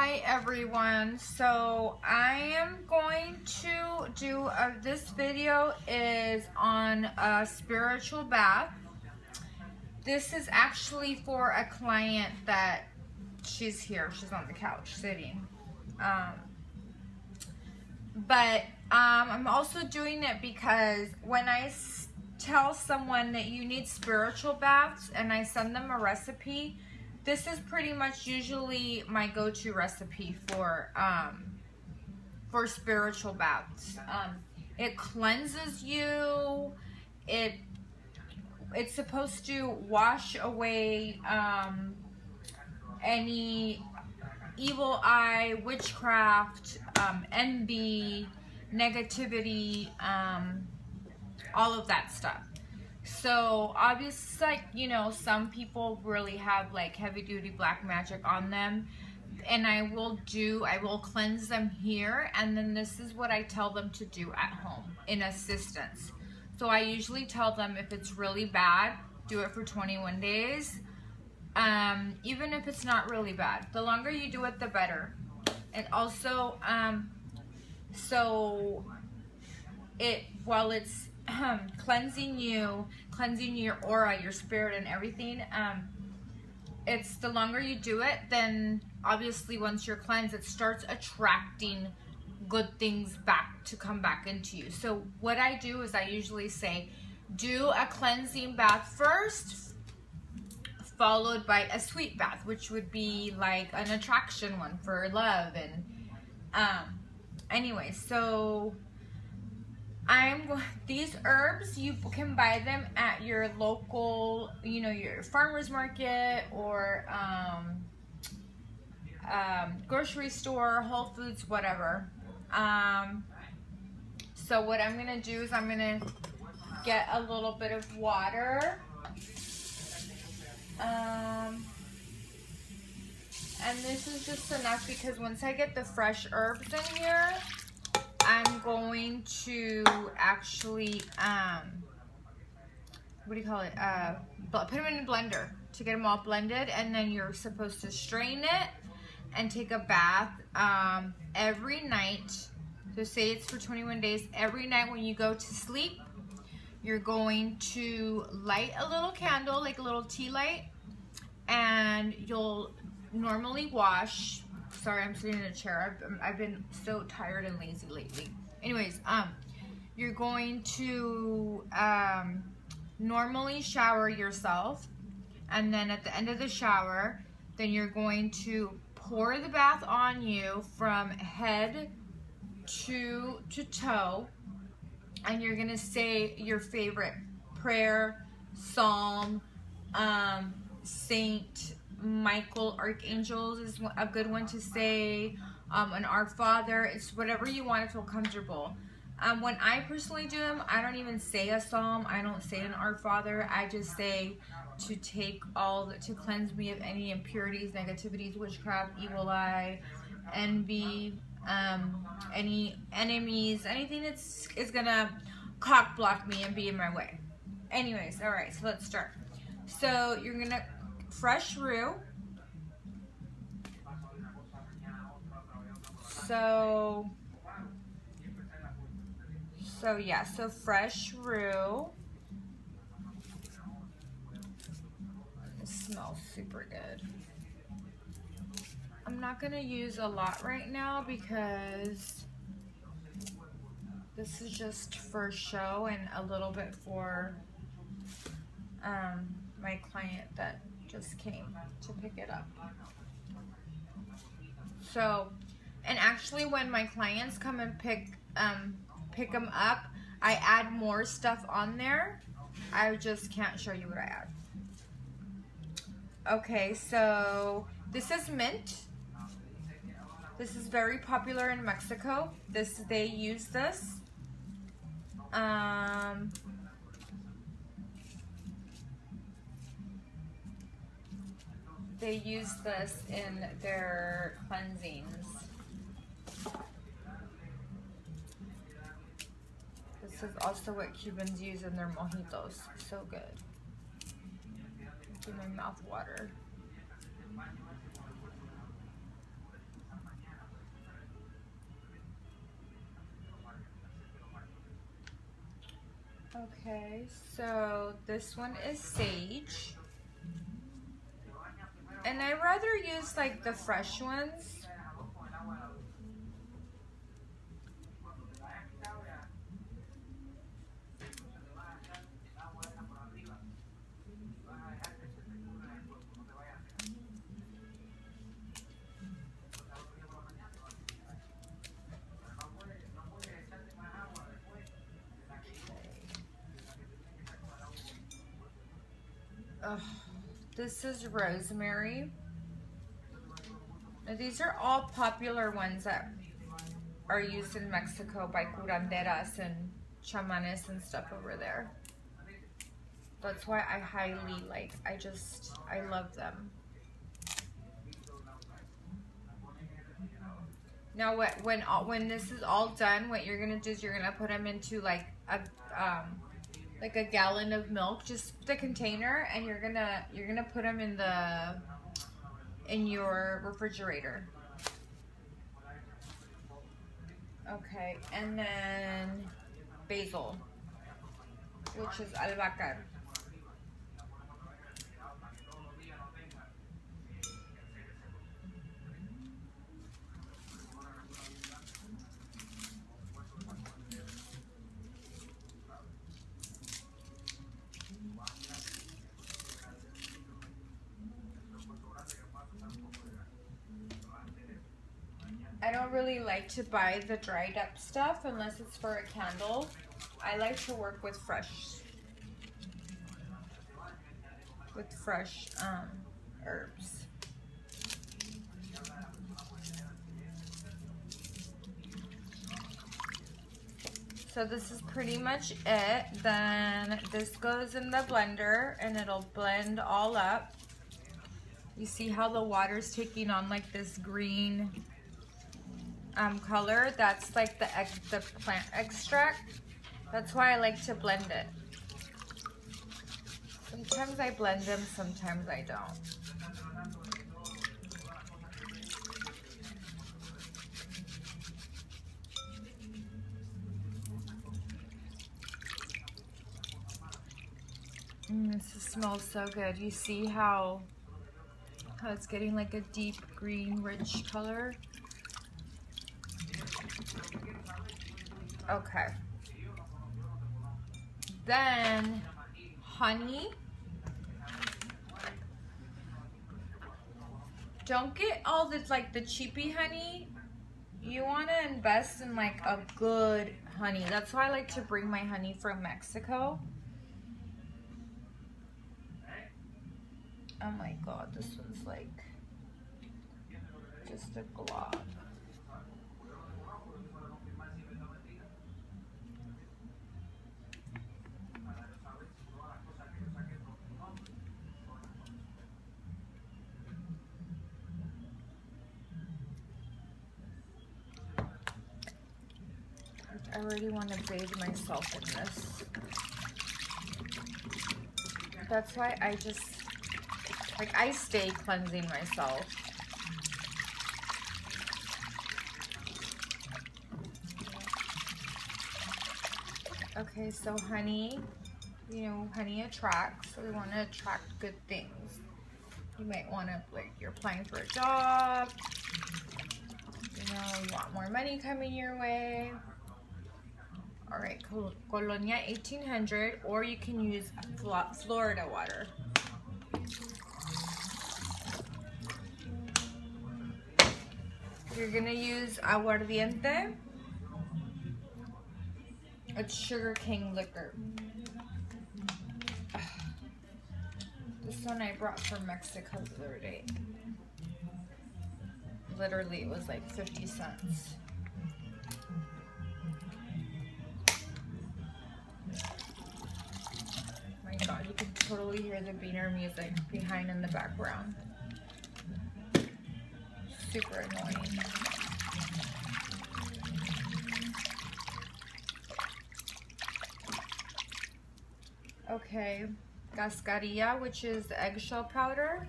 Hi everyone. So I am going to do uh, this video is on a spiritual bath. This is actually for a client that she's here. She's on the couch sitting. Um, but um, I'm also doing it because when I tell someone that you need spiritual baths and I send them a recipe, this is pretty much usually my go-to recipe for um, for spiritual baths. Um, it cleanses you. It it's supposed to wash away um, any evil eye, witchcraft, um, envy, negativity, um, all of that stuff. So obviously, like, you know, some people really have like heavy duty black magic on them. And I will do, I will cleanse them here. And then this is what I tell them to do at home in assistance. So I usually tell them if it's really bad, do it for 21 days. Um, even if it's not really bad. The longer you do it, the better. And also, um, so it, while it's cleansing you, cleansing your aura, your spirit, and everything. Um, it's the longer you do it, then obviously once you're cleansed, it starts attracting good things back to come back into you. So what I do is I usually say, do a cleansing bath first, followed by a sweet bath, which would be like an attraction one for love and um anyway, so I'm these herbs you can buy them at your local, you know, your farmers market or um, um, grocery store, Whole Foods, whatever. Um, so what I'm gonna do is I'm gonna get a little bit of water. Um, and this is just enough because once I get the fresh herbs in here, I'm going to actually, um, what do you call it? Uh, put them in a blender to get them all blended. And then you're supposed to strain it and take a bath um, every night. So say it's for 21 days. Every night when you go to sleep, you're going to light a little candle, like a little tea light. And you'll normally wash Sorry, I'm sitting in a chair. I've, I've been so tired and lazy lately. Anyways, um, you're going to um, normally shower yourself. And then at the end of the shower, then you're going to pour the bath on you from head to, to toe. And you're going to say your favorite prayer, psalm, um, saint, Michael Archangels is a good one to say. Um, an Our Father. It's whatever you want to feel comfortable. Um, when I personally do them, I don't even say a psalm. I don't say an Our Father. I just say to take all, the, to cleanse me of any impurities, negativities, witchcraft, evil eye, envy, um, any enemies, anything that's is gonna cock block me and be in my way. Anyways, all right, so let's start. So you're gonna fresh rue. So, so yeah, so fresh rue. It smells super good. I'm not to use a lot right now because this is just for show and a little bit for um, my client that just came to pick it up. So, and actually when my clients come and pick, um, pick them up, I add more stuff on there. I just can't show you what I add. Okay, so this is mint. This is very popular in Mexico. This They use this. Um, they use this in their cleansings. This is also what Cubans use in their mojitos. So good. Give my mouth water. Okay, so this one is sage. And I rather use like the fresh ones. Ugh, this is rosemary. Now, these are all popular ones that are used in Mexico by curanderas and chamanes and stuff over there. That's why I highly like, I just, I love them. Now, what, when when this is all done, what you're gonna do is you're gonna put them into like a um, like a gallon of milk, just the container, and you're gonna you're gonna put them in the in your refrigerator. Okay, and then basil, which is albahaca. I don't really like to buy the dried up stuff unless it's for a candle. I like to work with fresh, with fresh um, herbs. So this is pretty much it. Then this goes in the blender and it'll blend all up. You see how the water's taking on like this green um, color. That's like the, the plant extract. That's why I like to blend it. Sometimes I blend them, sometimes I don't. Mm, this smells so good. You see how how it's getting like a deep green rich color? Okay. Then honey. Don't get all the like the cheapy honey. You want to invest in like a good honey. That's why I like to bring my honey from Mexico. Oh my god, this one's like just a glob. I already want to bathe myself in this. That's why I just, like I stay cleansing myself. Okay, so honey, you know, honey attracts. So we want to attract good things. You might want to, like, you're applying for a job. You know, you want more money coming your way. All right, Colonia 1800, or you can use Florida water. You're gonna use aguardiente. It's sugar cane liquor. This one I brought from Mexico the other day. Literally, it was like 50 cents. Totally hear the beaner music behind in the background. Super annoying. Okay, cascarilla, which is eggshell powder.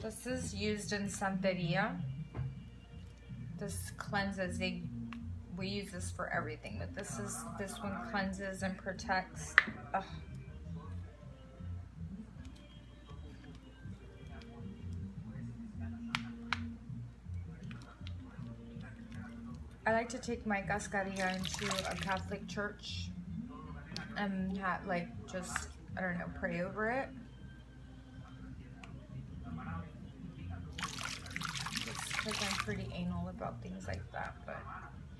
This is used in Santeria. Cleanses. They we use this for everything, but this is this one cleanses and protects. Ugh. I like to take my cascarilla into a Catholic church and have like just I don't know pray over it. because I'm pretty anal about things like that, but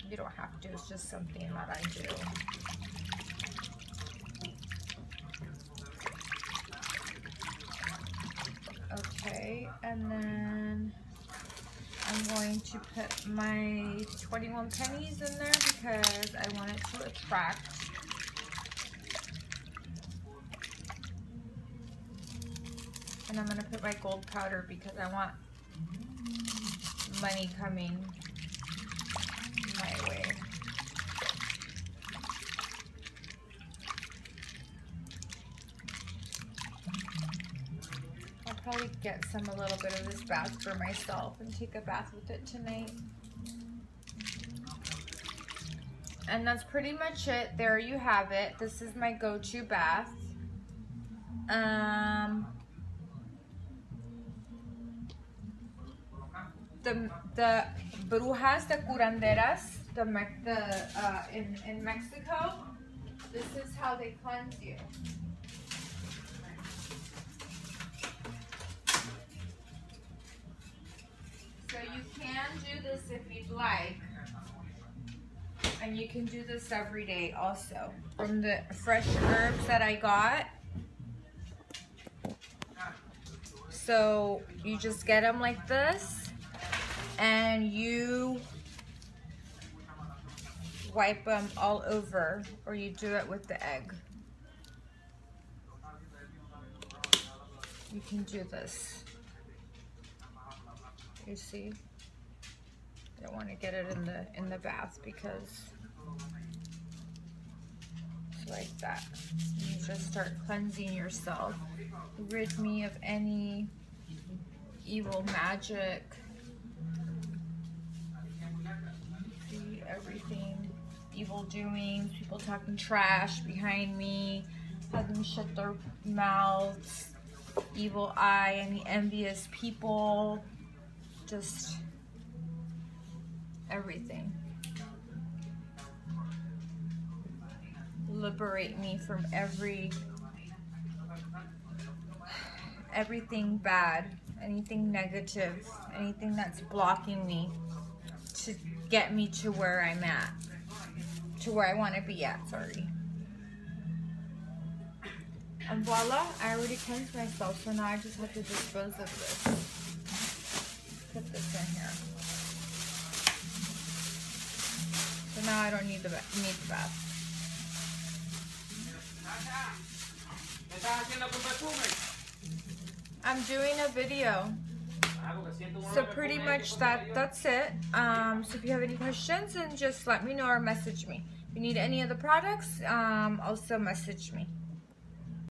you don't have to. It's just something that I do. Okay, and then I'm going to put my 21 pennies in there because I want it to attract. And I'm going to put my gold powder because I want money coming my way. I'll probably get some a little bit of this bath for myself and take a bath with it tonight. And that's pretty much it. There you have it. This is my go-to bath. Um, the the brujas, the curanderas, the the uh, in in Mexico. This is how they cleanse you. So you can do this if you'd like. And you can do this every day also. From the fresh herbs that I got. So you just get them like this and you wipe them all over or you do it with the egg. You can do this. You see? I don't want to get it in the in the bath because it's like that. You just start cleansing yourself. Rid me of any evil magic everything. Evil doings, people talking trash behind me, had them shut their mouths, evil eye, any envious people, just everything. Liberate me from every everything bad, anything negative, anything that's blocking me to get me to where I'm at. To where I want to be at, sorry. And voila, I already cleansed myself, so now I just have to dispose of this. Put this in here. So now I don't need the, need the bath. I'm doing a video. So pretty much that that's it. Um, so if you have any questions, then just let me know or message me. If you need any of the products, um, also message me.